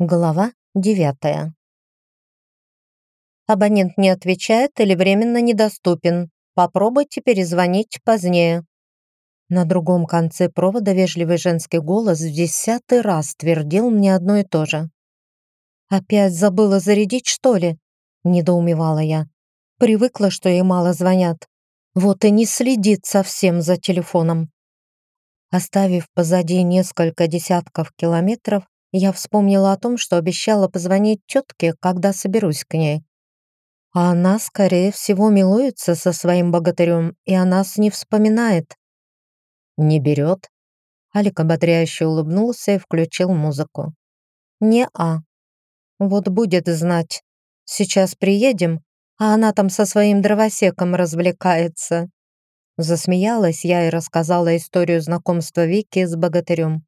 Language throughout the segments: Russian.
Глава девятая. Абонент не отвечает или временно недоступен. Попробуйте перезвонить позднее. На другом конце провода вежливый женский голос в десятый раз твердил мне одно и то же. «Опять забыла зарядить, что ли?» — недоумевала я. Привыкла, что ей мало звонят. Вот и не следит совсем за телефоном. Оставив позади несколько десятков километров, я вспомнила о том, что обещала позвонить тетке, когда соберусь к ней. А она, скорее всего, милуется со своим богатырем и о нас не вспоминает. «Не берет?» Алик ободряюще улыбнулся и включил музыку. «Не-а. Вот будет знать. Сейчас приедем, а она там со своим дровосеком развлекается». Засмеялась я и рассказала историю знакомства Вики с богатырем.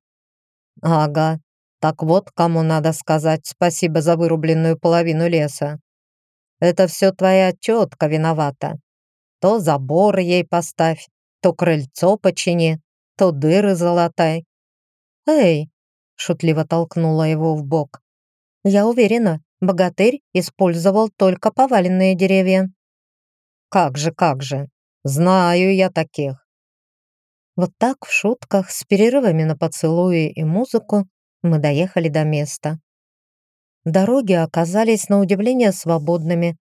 «Ага, так вот, кому надо сказать спасибо за вырубленную половину леса. Это все твоя тетка виновата. То забор ей поставь, то крыльцо почини, то дыры залатай. «Эй!» — шутливо толкнула его в бок. «Я уверена, богатырь использовал только поваленные деревья». «Как же, как же! Знаю я таких!» Вот так в шутках, с перерывами на поцелуи и музыку, мы доехали до места. Дороги оказались на удивление свободными,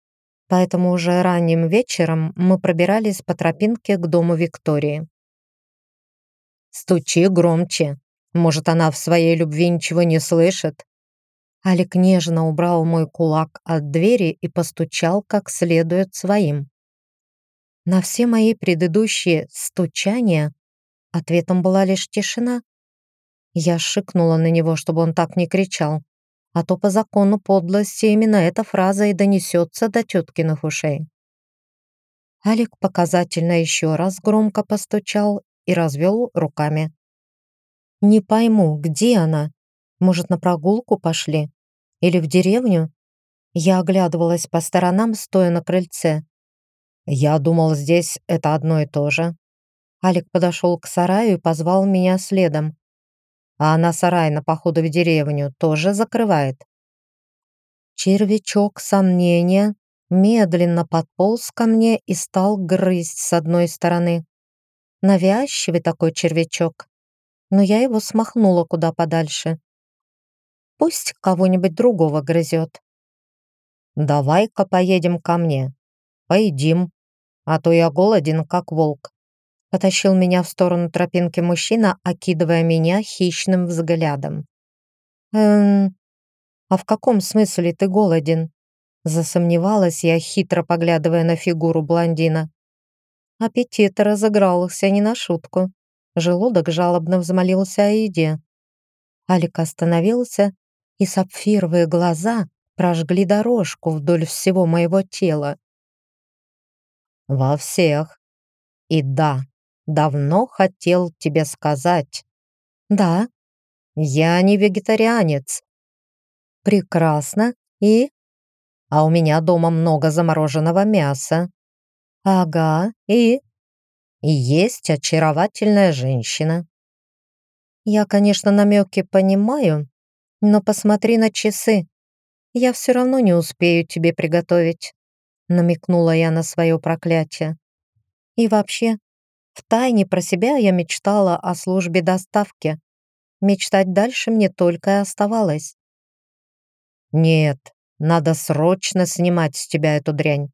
поэтому уже ранним вечером мы пробирались по тропинке к дому Виктории. «Стучи громче. Может, она в своей любви ничего не слышит?» Алик нежно убрал мой кулак от двери и постучал как следует своим. На все мои предыдущие стучания ответом была лишь тишина. Я шикнула на него, чтобы он так не кричал, а то по закону подлости именно эта фраза и донесется до теткиных ушей. Алик показательно еще раз громко постучал и развел руками. «Не пойму, где она? Может, на прогулку пошли? Или в деревню?» Я оглядывалась по сторонам, стоя на крыльце. «Я думал, здесь это одно и то же». Алик подошел к сараю и позвал меня следом а она сарай на походу в деревню тоже закрывает. Червячок сомнения медленно подполз ко мне и стал грызть с одной стороны. Навязчивый такой червячок, но я его смахнула куда подальше. Пусть кого-нибудь другого грызет. «Давай-ка поедем ко мне. Поедим, а то я голоден, как волк». Потащил меня в сторону тропинки мужчина, окидывая меня хищным взглядом. «Эм, а в каком смысле ты голоден?» Засомневалась я, хитро поглядывая на фигуру блондина. Аппетит разыгрался не на шутку. Желудок жалобно взмолился о еде. Алик остановился, и сапфировые глаза прожгли дорожку вдоль всего моего тела. «Во всех. И да, давно хотел тебе сказать». «Да». «Я не вегетарианец». «Прекрасно. И?» «А у меня дома много замороженного мяса». «Ага. И?» «И есть очаровательная женщина». «Я, конечно, намеки понимаю, но посмотри на часы. Я все равно не успею тебе приготовить», намекнула я на свое проклятие. «И вообще, Втайне про себя я мечтала о службе доставки. Мечтать дальше мне только и оставалось. «Нет, надо срочно снимать с тебя эту дрянь».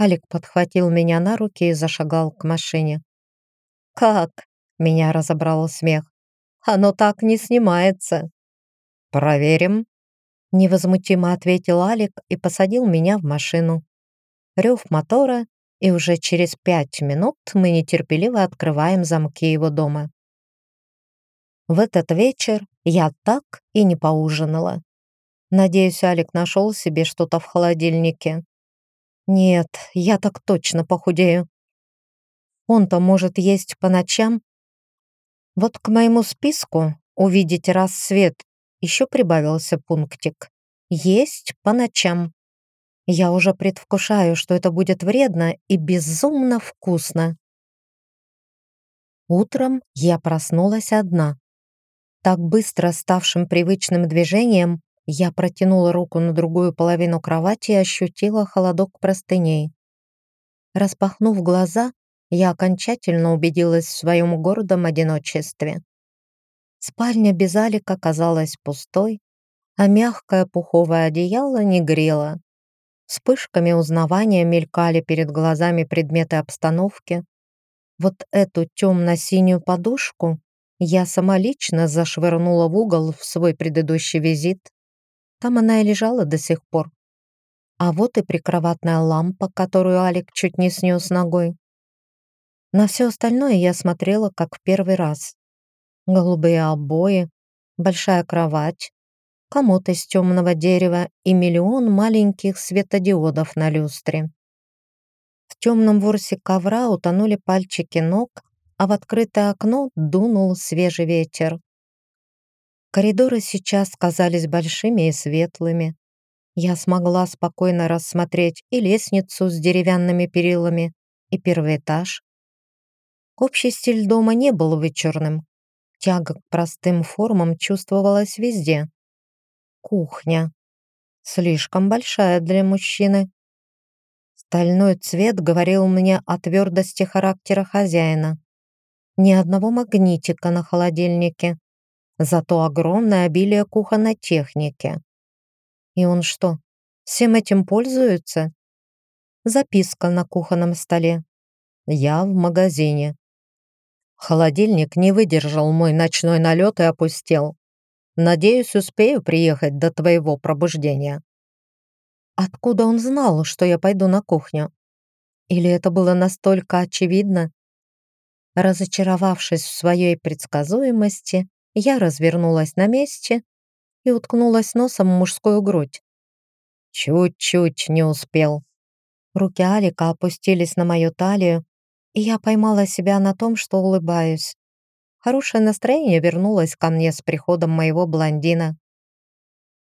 Алик подхватил меня на руки и зашагал к машине. «Как?» — меня разобрал смех. «Оно так не снимается». «Проверим», — невозмутимо ответил Алик и посадил меня в машину. Рев мотора и уже через пять минут мы нетерпеливо открываем замки его дома. В этот вечер я так и не поужинала. Надеюсь, Алик нашел себе что-то в холодильнике. Нет, я так точно похудею. Он-то может есть по ночам. Вот к моему списку увидеть рассвет еще прибавился пунктик. Есть по ночам. Я уже предвкушаю, что это будет вредно и безумно вкусно. Утром я проснулась одна. Так быстро ставшим привычным движением Я протянула руку на другую половину кровати и ощутила холодок простыней. Распахнув глаза, я окончательно убедилась в своем гордом одиночестве. Спальня без Алика казалась пустой, а мягкое пуховое одеяло не грело. Вспышками узнавания мелькали перед глазами предметы обстановки. Вот эту темно-синюю подушку я самолично зашвырнула в угол в свой предыдущий визит. Там она и лежала до сих пор. А вот и прикроватная лампа, которую Алик чуть не снес ногой. На все остальное я смотрела как в первый раз. Голубые обои, большая кровать, комод из темного дерева и миллион маленьких светодиодов на люстре. В темном ворсе ковра утонули пальчики ног, а в открытое окно дунул свежий ветер. Коридоры сейчас казались большими и светлыми. Я смогла спокойно рассмотреть и лестницу с деревянными перилами, и первый этаж. Общий стиль дома не был вычурным. Тяга к простым формам чувствовалась везде. Кухня. Слишком большая для мужчины. Стальной цвет говорил мне о твердости характера хозяина. Ни одного магнитика на холодильнике, зато огромное обилие кухонной техники. И он что, всем этим пользуется? Записка на кухонном столе. Я в магазине. Холодильник не выдержал мой ночной налет и опустел. Надеюсь, успею приехать до твоего пробуждения». Откуда он знал, что я пойду на кухню? Или это было настолько очевидно? Разочаровавшись в своей предсказуемости, я развернулась на месте и уткнулась носом в мужскую грудь. Чуть-чуть не успел. Руки Алика опустились на мою талию, и я поймала себя на том, что улыбаюсь. Хорошее настроение вернулось ко мне с приходом моего блондина.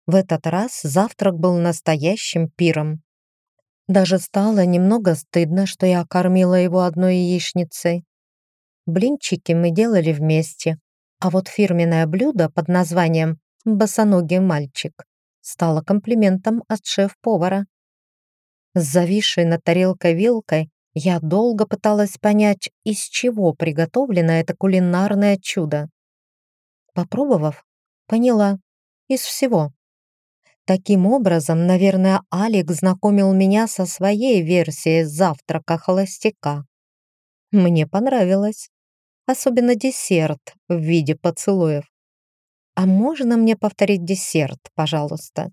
В этот раз завтрак был настоящим пиром. Даже стало немного стыдно, что я кормила его одной яичницей. Блинчики мы делали вместе, а вот фирменное блюдо под названием «босоногий мальчик» стало комплиментом от шеф-повара. С зависшей над тарелкой вилкой я долго пыталась понять, из чего приготовлено это кулинарное чудо. Попробовав, поняла. Из всего. Таким образом, наверное, Алик знакомил меня со своей версией завтрака холостяка. Мне понравилось. Особенно десерт в виде поцелуев. А можно мне повторить десерт, пожалуйста?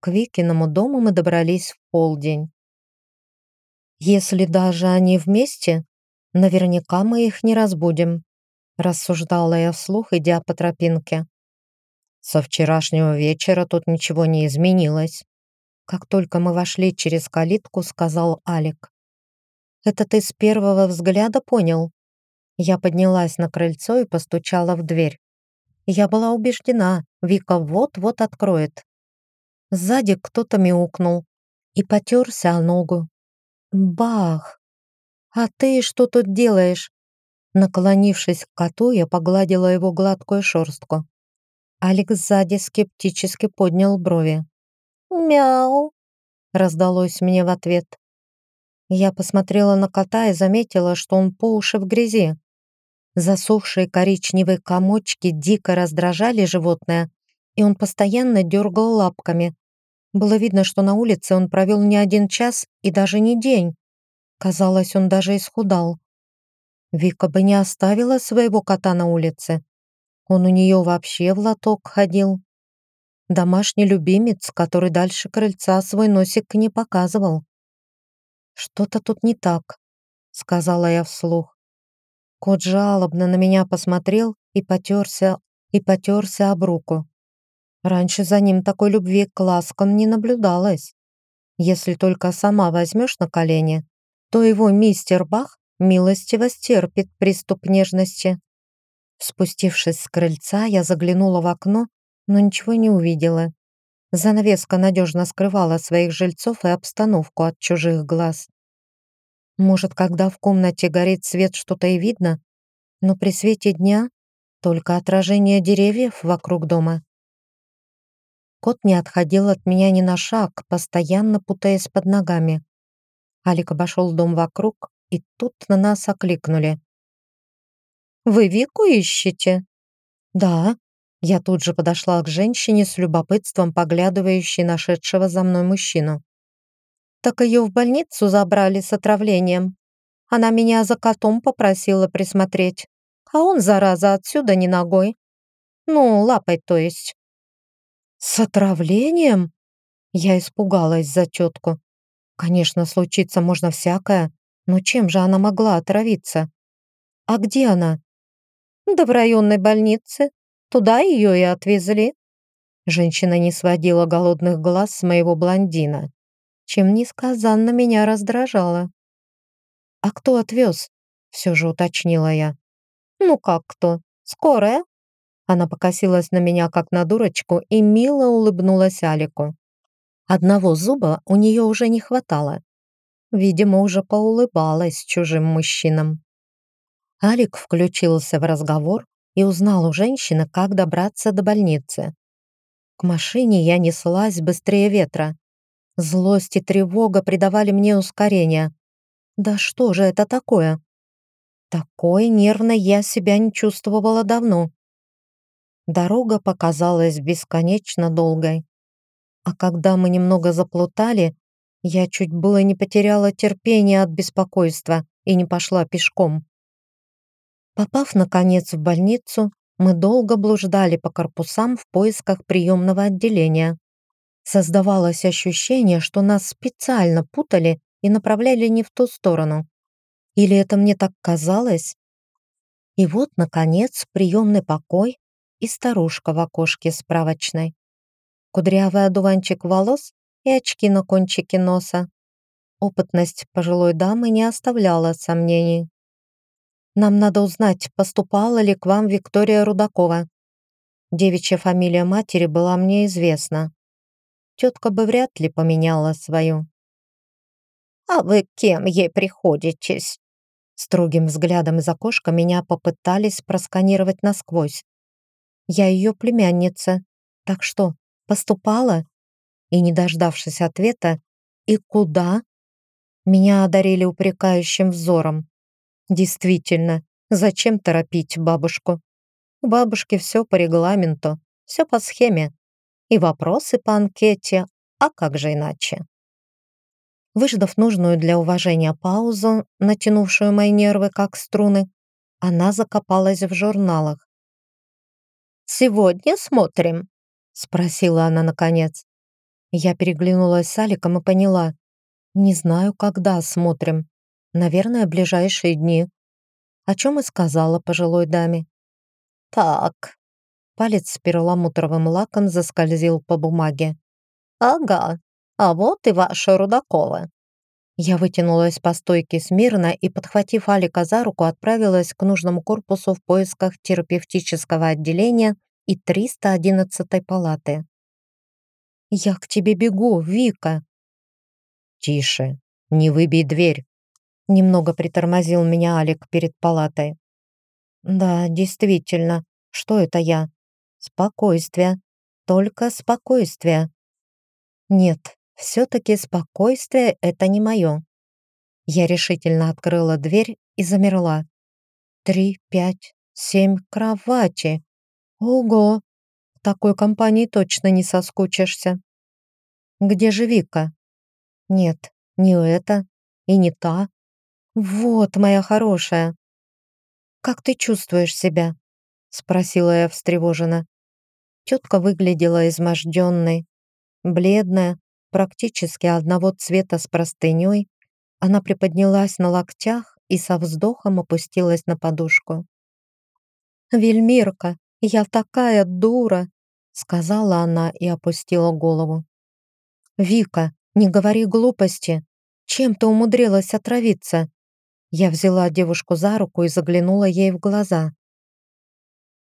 К Викиному дому мы добрались в полдень. Если даже они вместе, наверняка мы их не разбудим, рассуждала я вслух, идя по тропинке. Со вчерашнего вечера тут ничего не изменилось. Как только мы вошли через калитку, сказал Алик. «Это ты с первого взгляда понял?» Я поднялась на крыльцо и постучала в дверь. Я была убеждена, Вика вот-вот откроет. Сзади кто-то мяукнул и потерся о ногу. Бах! А ты что тут делаешь? Наклонившись к коту, я погладила его гладкую шерстку. Алекс сзади скептически поднял брови. «Мяу!» — раздалось мне в ответ. Я посмотрела на кота и заметила, что он по уши в грязи. Засохшие коричневые комочки дико раздражали животное, и он постоянно дергал лапками, было видно, что на улице он провел не один час и даже не день. Казалось, он даже исхудал. Вика бы не оставила своего кота на улице. Он у нее вообще в лоток ходил. Домашний любимец, который дальше крыльца свой носик не показывал. «Что-то тут не так», — сказала я вслух. Кот жалобно на меня посмотрел и потерся, и потерся об руку. Раньше за ним такой любви к ласкам не наблюдалось. Если только сама возьмешь на колени, то его мистер Бах милостиво стерпит приступ нежности. Спустившись с крыльца, я заглянула в окно, но ничего не увидела. Занавеска надежно скрывала своих жильцов и обстановку от чужих глаз. Может, когда в комнате горит свет, что-то и видно, но при свете дня только отражение деревьев вокруг дома. Кот не отходил от меня ни на шаг, постоянно путаясь под ногами. Алик обошел дом вокруг, и тут на нас окликнули. «Вы Вику ищете?» «Да». Я тут же подошла к женщине с любопытством, поглядывающей нашедшего за мной мужчину. «Так ее в больницу забрали с отравлением. Она меня за котом попросила присмотреть, а он, зараза, отсюда не ногой. Ну, лапой, то есть». «С отравлением?» Я испугалась за тетку. Конечно, случиться можно всякое, но чем же она могла отравиться? А где она? Да в районной больнице. Туда ее и отвезли. Женщина не сводила голодных глаз с моего блондина, чем несказанно меня раздражало. «А кто отвез?» — все же уточнила я. «Ну как кто? Скорая?» Она покосилась на меня, как на дурочку, и мило улыбнулась Алику. Одного зуба у нее уже не хватало. Видимо, уже поулыбалась чужим мужчинам. Алик включился в разговор и узнал у женщины, как добраться до больницы. К машине я неслась быстрее ветра. Злость и тревога придавали мне ускорение. Да что же это такое? Такой нервной я себя не чувствовала давно. Дорога показалась бесконечно долгой. А когда мы немного заплутали, я чуть было не потеряла терпение от беспокойства и не пошла пешком. Попав, наконец, в больницу, мы долго блуждали по корпусам в поисках приемного отделения. Создавалось ощущение, что нас специально путали и направляли не в ту сторону. Или это мне так казалось? И вот, наконец, приемный покой и старушка в окошке справочной кудрявый одуванчик волос и очки на кончике носа. Опытность пожилой дамы не оставляла сомнений. «Нам надо узнать, поступала ли к вам Виктория Рудакова. Девичья фамилия матери была мне известна. Тетка бы вряд ли поменяла свою». «А вы кем ей приходитесь?» Строгим взглядом из окошка меня попытались просканировать насквозь. «Я ее племянница. Так что, Поступала? И, не дождавшись ответа, «И куда?» Меня одарили упрекающим взором. Действительно, зачем торопить бабушку? У бабушки все по регламенту, все по схеме. И вопросы по анкете, а как же иначе? Выждав нужную для уважения паузу, натянувшую мои нервы как струны, она закопалась в журналах. «Сегодня смотрим Спросила она наконец. Я переглянулась с Аликом и поняла. Не знаю, когда смотрим. Наверное, ближайшие дни. О чем и сказала пожилой даме. Так. Палец с перламутровым лаком заскользил по бумаге. Ага, а вот и ваша Рудакова. Я вытянулась по стойке смирно и, подхватив Алика за руку, отправилась к нужному корпусу в поисках терапевтического отделения и 311 палаты. «Я к тебе бегу, Вика!» «Тише, не выбей дверь!» Немного притормозил меня Алик перед палатой. «Да, действительно, что это я? Спокойствие, только спокойствие!» «Нет, все-таки спокойствие — это не мое!» Я решительно открыла дверь и замерла. «Три, пять, семь кровати!» Ого! В такой компании точно не соскучишься. Где же Вика? Нет, не это и не та. Вот, моя хорошая. Как ты чувствуешь себя? Спросила я встревоженно. Тетка выглядела изможденной, бледная, практически одного цвета с простыней. Она приподнялась на локтях и со вздохом опустилась на подушку. «Вельмирка, «Я такая дура!» — сказала она и опустила голову. «Вика, не говори глупости. Чем ты умудрилась отравиться?» Я взяла девушку за руку и заглянула ей в глаза.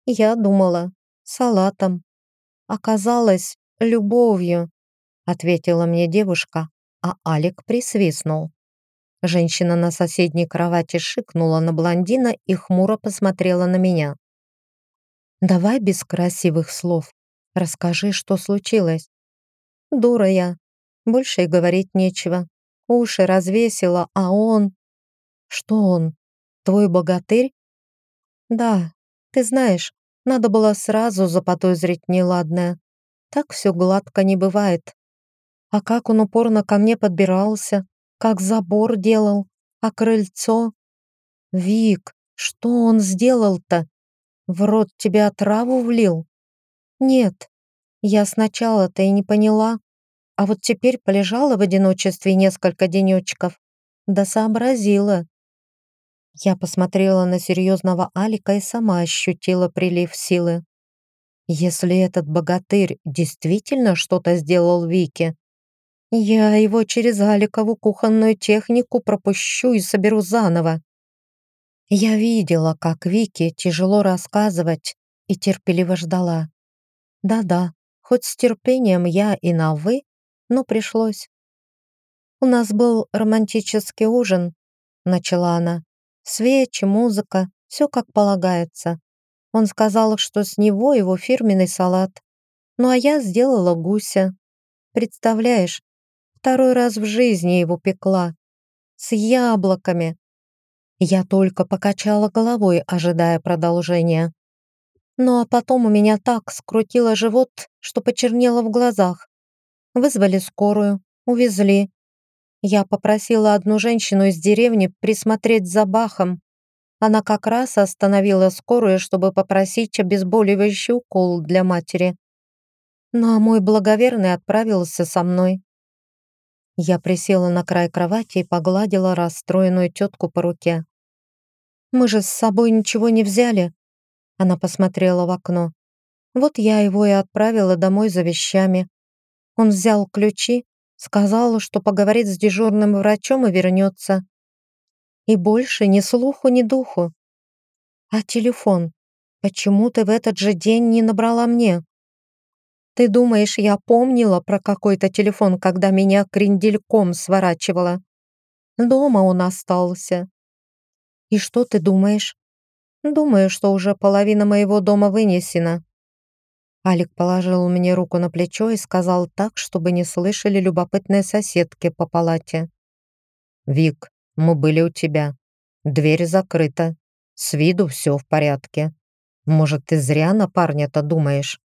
«Я думала, салатом. Оказалось, любовью», — ответила мне девушка, а Алик присвистнул. Женщина на соседней кровати шикнула на блондина и хмуро посмотрела на меня. Давай без красивых слов. Расскажи, что случилось. Дура я. Больше и говорить нечего. Уши развесила, а он... Что он? Твой богатырь? Да, ты знаешь, надо было сразу заподозрить неладное. Так все гладко не бывает. А как он упорно ко мне подбирался, как забор делал, а крыльцо... Вик, что он сделал-то? В рот тебя отраву влил? Нет, я сначала-то и не поняла, а вот теперь полежала в одиночестве несколько денечков, да сообразила. Я посмотрела на серьезного Алика и сама ощутила прилив силы. Если этот богатырь действительно что-то сделал Вике, я его через Аликову кухонную технику пропущу и соберу заново. Я видела, как Вике тяжело рассказывать и терпеливо ждала. Да-да, хоть с терпением я и на «вы», но пришлось. «У нас был романтический ужин», — начала она. «Свечи, музыка, все как полагается. Он сказал, что с него его фирменный салат. Ну а я сделала гуся. Представляешь, второй раз в жизни его пекла. С яблоками. Я только покачала головой, ожидая продолжения. Ну а потом у меня так скрутило живот, что почернело в глазах. Вызвали скорую, увезли. Я попросила одну женщину из деревни присмотреть за Бахом. Она как раз остановила скорую, чтобы попросить обезболивающий укол для матери. Ну а мой благоверный отправился со мной. Я присела на край кровати и погладила расстроенную тетку по руке. «Мы же с собой ничего не взяли», она посмотрела в окно. Вот я его и отправила домой за вещами. Он взял ключи, сказал, что поговорит с дежурным врачом и вернется. И больше ни слуху, ни духу. А телефон? Почему ты в этот же день не набрала мне? Ты думаешь, я помнила про какой-то телефон, когда меня крендельком сворачивала? Дома он остался. И что ты думаешь? Думаю, что уже половина моего дома вынесена. Алик положил мне руку на плечо и сказал так, чтобы не слышали любопытные соседки по палате. «Вик, мы были у тебя. Дверь закрыта. С виду все в порядке. Может, ты зря на парня-то думаешь?»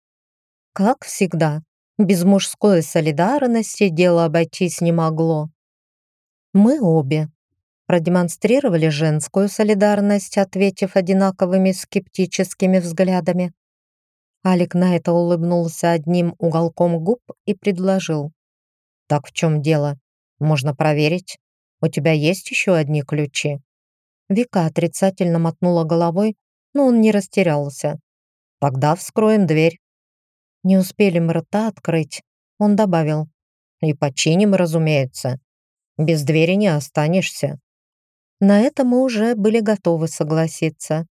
Как всегда, без мужской солидарности дело обойтись не могло. Мы обе продемонстрировали женскую солидарность, ответив одинаковыми скептическими взглядами. Алик на это улыбнулся одним уголком губ и предложил. «Так в чем дело? Можно проверить. У тебя есть еще одни ключи?» Вика отрицательно мотнула головой, но он не растерялся. «Тогда вскроем дверь». Не успели мы рта открыть, он добавил. «И починим, разумеется. Без двери не останешься». На это мы уже были готовы согласиться.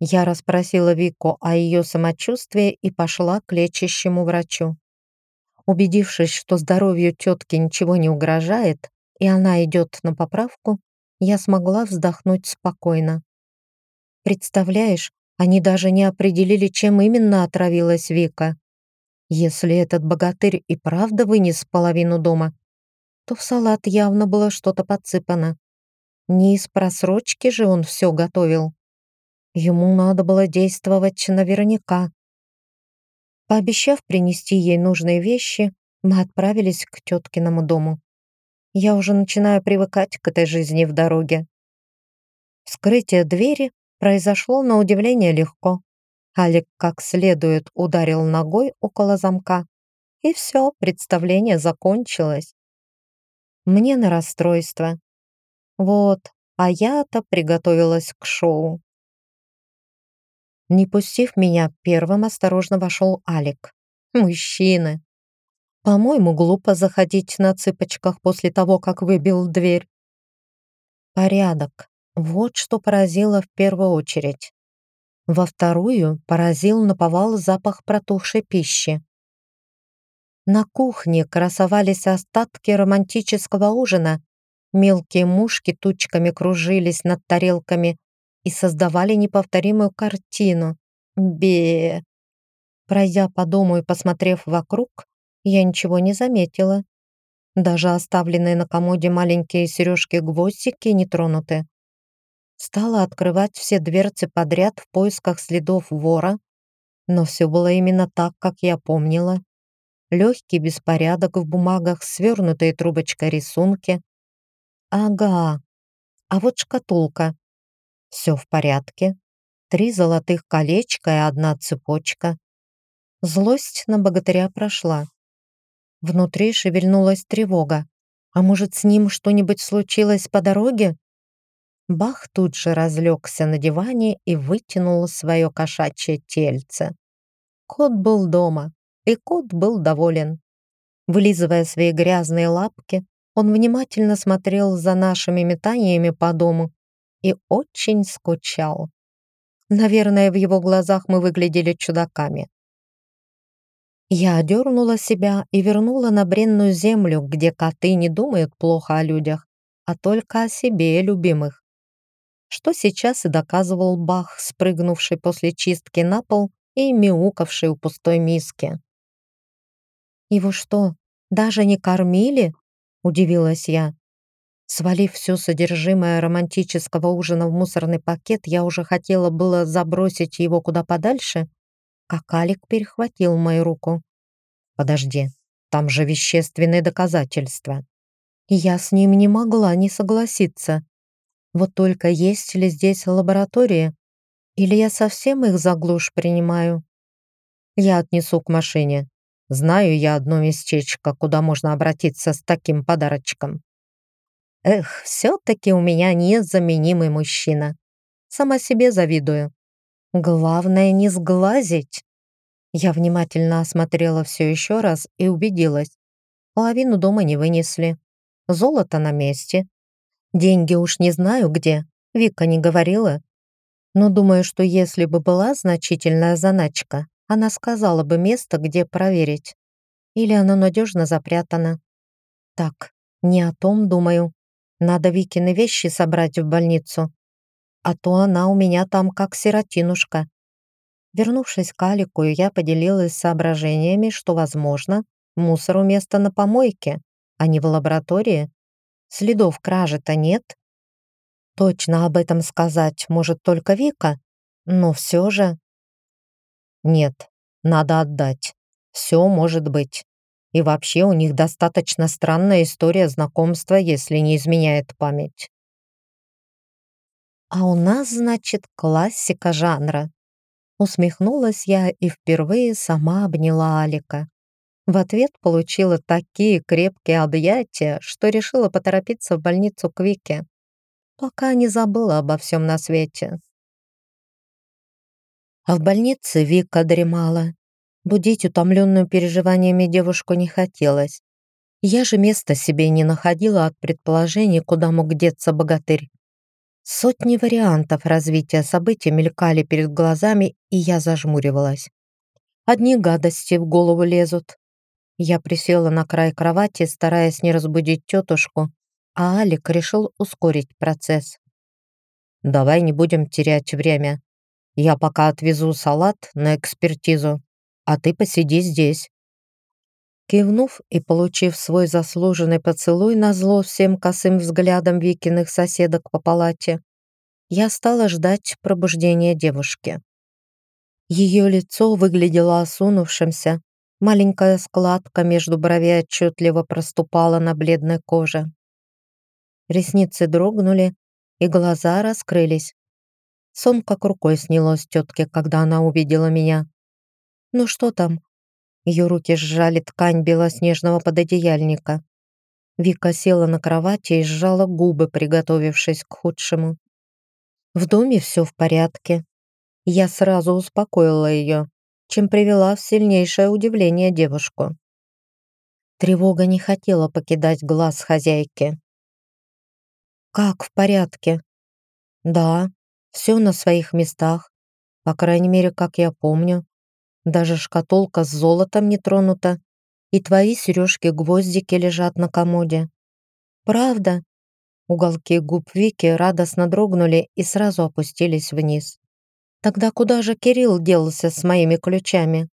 Я расспросила Вику о ее самочувствии и пошла к лечащему врачу. Убедившись, что здоровью тетки ничего не угрожает, и она идет на поправку, я смогла вздохнуть спокойно. Представляешь, они даже не определили, чем именно отравилась Вика. Если этот богатырь и правда вынес половину дома, то в салат явно было что-то подсыпано. Не из просрочки же он все готовил. Ему надо было действовать наверняка. Пообещав принести ей нужные вещи, мы отправились к теткиному дому. Я уже начинаю привыкать к этой жизни в дороге. Вскрытие двери произошло на удивление легко. Алик как следует ударил ногой около замка, и все, представление закончилось. Мне на расстройство. Вот, а я-то приготовилась к шоу. Не пустив меня, первым осторожно вошел Алик. Мужчины. По-моему, глупо заходить на цыпочках после того, как выбил дверь. Порядок. Вот что поразило в первую очередь. Во вторую поразил наповал запах протухшей пищи. На кухне красовались остатки романтического ужина, Мелкие мушки тучками кружились над тарелками и создавали неповторимую картину. Бе. Пройдя по дому и посмотрев вокруг, я ничего не заметила. Даже оставленные на комоде маленькие сережки-гвоздики не тронуты. Стала открывать все дверцы подряд в поисках следов вора, но все было именно так, как я помнила. Легкий беспорядок в бумагах, свернутые трубочкой рисунки. Ага, а вот шкатулка. Все в порядке. Три золотых колечка и одна цепочка. Злость на богатыря прошла. Внутри шевельнулась тревога. А может, с ним что-нибудь случилось по дороге? Бах тут же разлегся на диване и вытянул свое кошачье тельце. Кот был дома, и кот был доволен. Вылизывая свои грязные лапки, он внимательно смотрел за нашими метаниями по дому и очень скучал. Наверное, в его глазах мы выглядели чудаками. Я одернула себя и вернула на бренную землю, где коты не думают плохо о людях, а только о себе любимых что сейчас и доказывал Бах, спрыгнувший после чистки на пол и мяукавший у пустой миски. «Его что, даже не кормили?» — удивилась я. Свалив все содержимое романтического ужина в мусорный пакет, я уже хотела было забросить его куда подальше, как Алик перехватил мою руку. «Подожди, там же вещественные доказательства». я с ним не могла не согласиться. Вот только есть ли здесь лаборатории? Или я совсем их за глушь принимаю? Я отнесу к машине. Знаю я одно местечко, куда можно обратиться с таким подарочком. Эх, все-таки у меня незаменимый мужчина. Сама себе завидую. Главное не сглазить. Я внимательно осмотрела все еще раз и убедилась. Половину дома не вынесли. Золото на месте, Деньги уж не знаю где, Вика не говорила. Но думаю, что если бы была значительная заначка, она сказала бы место, где проверить. Или оно надежно запрятано. Так, не о том думаю. Надо Викины вещи собрать в больницу. А то она у меня там как сиротинушка. Вернувшись к Алику, я поделилась соображениями, что, возможно, мусор у места на помойке, а не в лаборатории. Следов кражи-то нет. Точно об этом сказать может только Вика, но все же... Нет, надо отдать. Все может быть. И вообще у них достаточно странная история знакомства, если не изменяет память. А у нас, значит, классика жанра. Усмехнулась я и впервые сама обняла Алика. В ответ получила такие крепкие объятия, что решила поторопиться в больницу к Вике, пока не забыла обо всем на свете. А в больнице Вика дремала. Будить утомленную переживаниями девушку не хотелось. Я же места себе не находила от предположений, куда мог деться богатырь. Сотни вариантов развития событий мелькали перед глазами, и я зажмуривалась. Одни гадости в голову лезут, я присела на край кровати, стараясь не разбудить тетушку, а Алик решил ускорить процесс. «Давай не будем терять время. Я пока отвезу салат на экспертизу, а ты посиди здесь». Кивнув и получив свой заслуженный поцелуй на зло всем косым взглядом Викиных соседок по палате, я стала ждать пробуждения девушки. Ее лицо выглядело осунувшимся, Маленькая складка между бровей отчетливо проступала на бледной коже. Ресницы дрогнули, и глаза раскрылись. Сон как рукой снялось тетке, когда она увидела меня. «Ну что там?» Ее руки сжали ткань белоснежного пододеяльника. Вика села на кровати и сжала губы, приготовившись к худшему. В доме все в порядке. Я сразу успокоила ее чем привела в сильнейшее удивление девушку. Тревога не хотела покидать глаз хозяйки. «Как в порядке?» «Да, все на своих местах, по крайней мере, как я помню. Даже шкатулка с золотом не тронута, и твои сережки-гвоздики лежат на комоде». «Правда?» Уголки губ Вики радостно дрогнули и сразу опустились вниз. Тогда куда же Кирилл делся с моими ключами?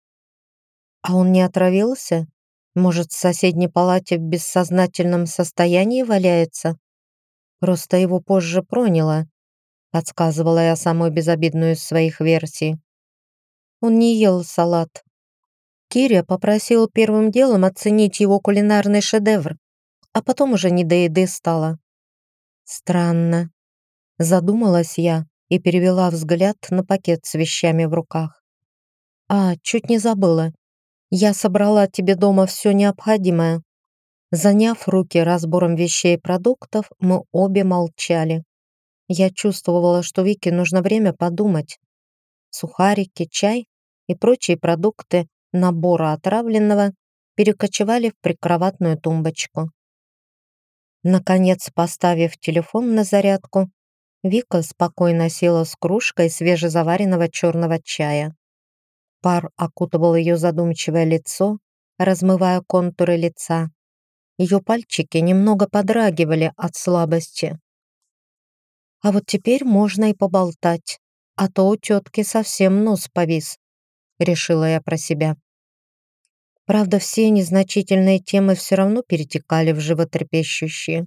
А он не отравился? Может, в соседней палате в бессознательном состоянии валяется? Просто его позже проняло, подсказывала я самую безобидную из своих версий. Он не ел салат. Киря попросил первым делом оценить его кулинарный шедевр, а потом уже не до еды стало. Странно. Задумалась я и перевела взгляд на пакет с вещами в руках. А, чуть не забыла. Я собрала тебе дома все необходимое. Заняв руки разбором вещей и продуктов, мы обе молчали. Я чувствовала, что Вике нужно время подумать. Сухарики, чай и прочие продукты набора отравленного перекочевали в прикроватную тумбочку. Наконец, поставив телефон на зарядку, Вика спокойно села с кружкой свежезаваренного черного чая. Пар окутывал ее задумчивое лицо, размывая контуры лица. Ее пальчики немного подрагивали от слабости. А вот теперь можно и поболтать, а то у тетки совсем нос повис, решила я про себя. Правда, все незначительные темы все равно перетекали в животрепещущие.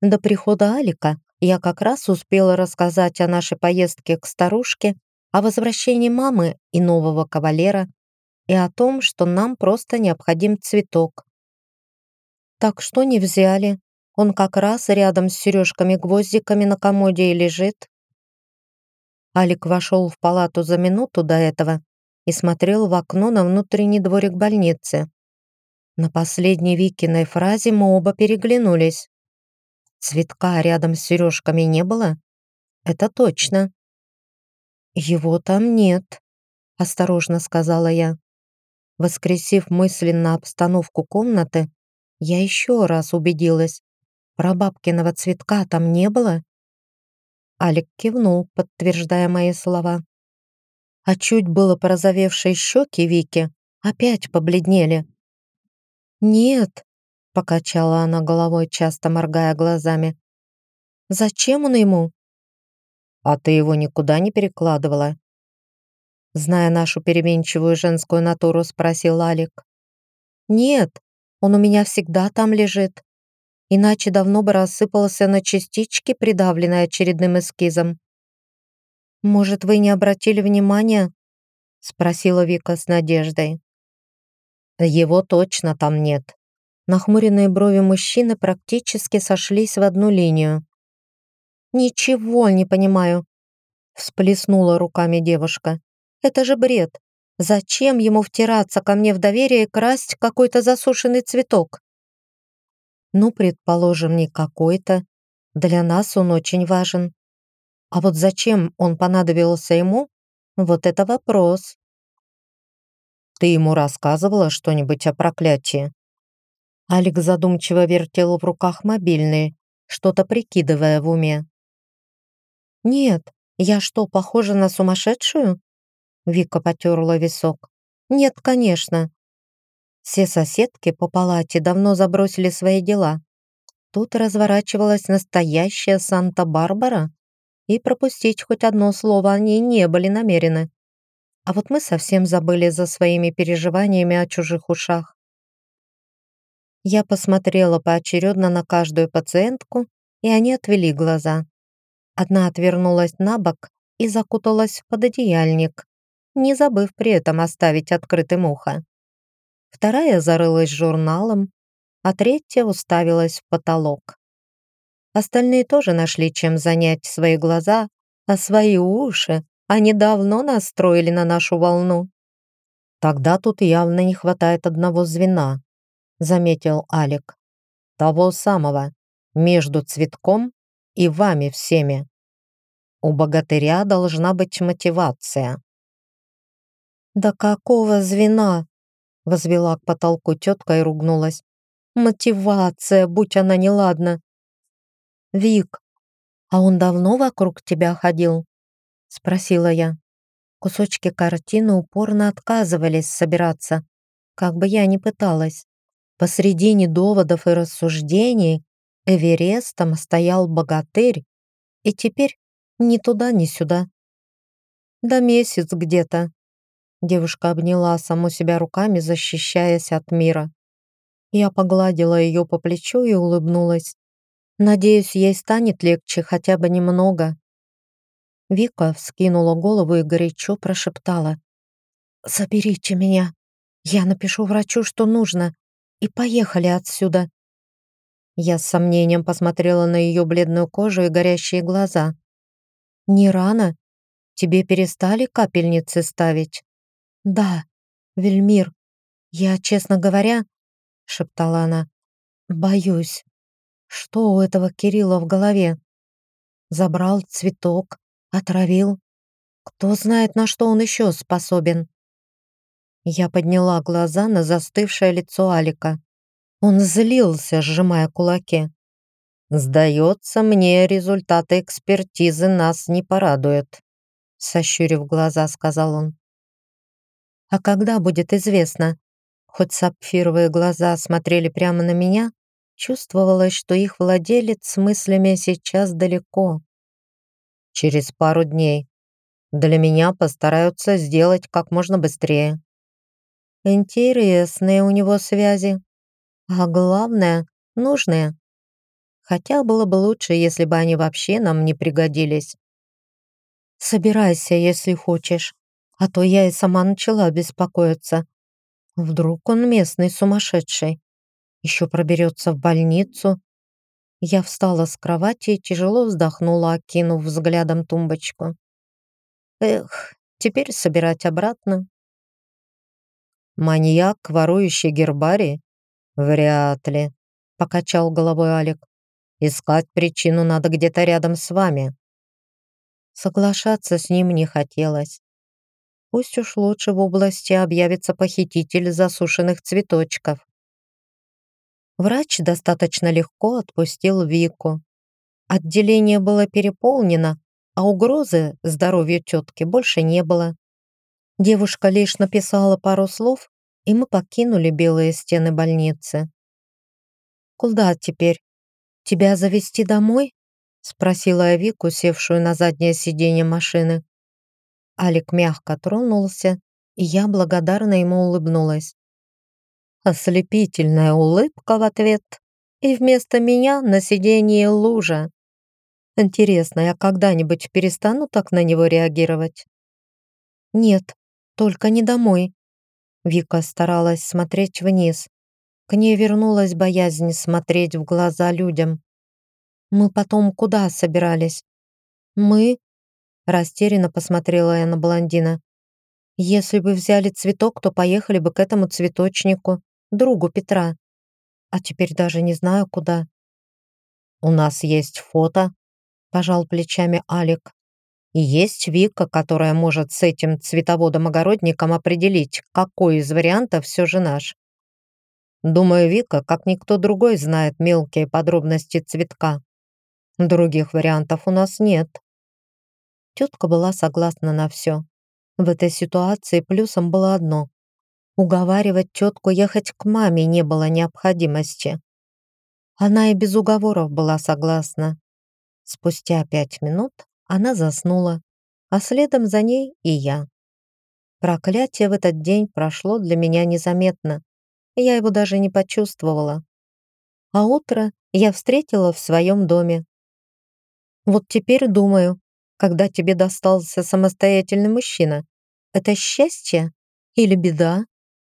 До прихода Алика я как раз успела рассказать о нашей поездке к старушке, о возвращении мамы и нового кавалера и о том, что нам просто необходим цветок. Так что не взяли. Он как раз рядом с сережками-гвоздиками на комоде и лежит. Алик вошел в палату за минуту до этого и смотрел в окно на внутренний дворик больницы. На последней Викиной фразе мы оба переглянулись. Цветка рядом с сережками не было? Это точно. Его там нет, осторожно сказала я. Воскресив мысленно обстановку комнаты, я еще раз убедилась. Про бабкиного цветка там не было? Алик кивнул, подтверждая мои слова а чуть было порозовевшие щеки Вики опять побледнели. «Нет», — покачала она головой, часто моргая глазами. «Зачем он ему?» «А ты его никуда не перекладывала?» Зная нашу переменчивую женскую натуру, спросил Алик. «Нет, он у меня всегда там лежит. Иначе давно бы рассыпался на частички, придавленные очередным эскизом. «Может, вы не обратили внимания?» — спросила Вика с надеждой. «Его точно там нет». Нахмуренные брови мужчины практически сошлись в одну линию. «Ничего не понимаю», — всплеснула руками девушка. «Это же бред. Зачем ему втираться ко мне в доверие и красть какой-то засушенный цветок?» «Ну, предположим, не какой-то. Для нас он очень важен. А вот зачем он понадобился ему, вот это вопрос. Ты ему рассказывала что-нибудь о проклятии? Алекс задумчиво вертел в руках мобильный, что-то прикидывая в уме. «Нет, я что, похожа на сумасшедшую?» Вика потерла висок. «Нет, конечно». Все соседки по палате давно забросили свои дела. Тут разворачивалась настоящая Санта-Барбара и пропустить хоть одно слово они не были намерены. А вот мы совсем забыли за своими переживаниями о чужих ушах. Я посмотрела поочередно на каждую пациентку, и они отвели глаза. Одна отвернулась на бок и закуталась в пододеяльник, не забыв при этом оставить открытым ухо. Вторая зарылась журналом, а третья уставилась в потолок. Остальные тоже нашли чем занять свои глаза, а свои уши они давно настроили на нашу волну. Тогда тут явно не хватает одного звена, заметил Алик. Того самого, между цветком и вами всеми. У богатыря должна быть мотивация. «Да какого звена?» возвела к потолку тетка и ругнулась. «Мотивация, будь она неладна. «Вик, а он давно вокруг тебя ходил?» — спросила я. Кусочки картины упорно отказывались собираться, как бы я ни пыталась. Посредине доводов и рассуждений Эверестом стоял богатырь, и теперь ни туда, ни сюда. Да месяц где-то. Девушка обняла саму себя руками, защищаясь от мира. Я погладила ее по плечу и улыбнулась. Надеюсь, ей станет легче хотя бы немного. Вика вскинула голову и горячо прошептала. «Заберите меня. Я напишу врачу, что нужно. И поехали отсюда». Я с сомнением посмотрела на ее бледную кожу и горящие глаза. «Не рано? Тебе перестали капельницы ставить?» «Да, Вельмир, я, честно говоря, — шептала она, — боюсь. Что у этого Кирилла в голове? Забрал цветок, отравил. Кто знает, на что он еще способен?» Я подняла глаза на застывшее лицо Алика. Он злился, сжимая кулаки. «Сдается мне, результаты экспертизы нас не порадуют», сощурив глаза, сказал он. А когда будет известно? Хоть сапфировые глаза смотрели прямо на меня, чувствовалось, что их владелец с мыслями сейчас далеко. Через пару дней. Для меня постараются сделать как можно быстрее. Интересные у него связи. А главное, нужные. Хотя было бы лучше, если бы они вообще нам не пригодились. Собирайся, если хочешь а то я и сама начала беспокоиться. Вдруг он местный сумасшедший. Еще проберется в больницу. Я встала с кровати и тяжело вздохнула, окинув взглядом тумбочку. Эх, теперь собирать обратно. Маньяк, ворующий гербарий? Вряд ли, покачал головой Алик. Искать причину надо где-то рядом с вами. Соглашаться с ним не хотелось. Пусть уж лучше в области объявится похититель засушенных цветочков. Врач достаточно легко отпустил Вику. Отделение было переполнено, а угрозы здоровью тетки больше не было. Девушка лишь написала пару слов, и мы покинули белые стены больницы. «Куда теперь? Тебя завести домой?» — спросила я Вику, севшую на заднее сиденье машины. Алик мягко тронулся, и я благодарно ему улыбнулась. Ослепительная улыбка в ответ, и вместо меня на сиденье лужа. Интересно, я когда-нибудь перестану так на него реагировать? Нет, только не домой. Вика старалась смотреть вниз. К ней вернулась боязнь смотреть в глаза людям. Мы потом куда собирались? Мы Растерянно посмотрела я на блондина. Если бы взяли цветок, то поехали бы к этому цветочнику, другу Петра. А теперь даже не знаю, куда. «У нас есть фото», — пожал плечами Алик. «И есть Вика, которая может с этим цветоводом-огородником определить, какой из вариантов все же наш. Думаю, Вика, как никто другой, знает мелкие подробности цветка. Других вариантов у нас нет». Тетка была согласна на все. В этой ситуации плюсом было одно. Уговаривать тетку ехать к маме не было необходимости. Она и без уговоров была согласна. Спустя пять минут она заснула, а следом за ней и я. Проклятие в этот день прошло для меня незаметно. Я его даже не почувствовала. А утро я встретила в своем доме. Вот теперь думаю, когда тебе достался самостоятельный мужчина. Это счастье или беда?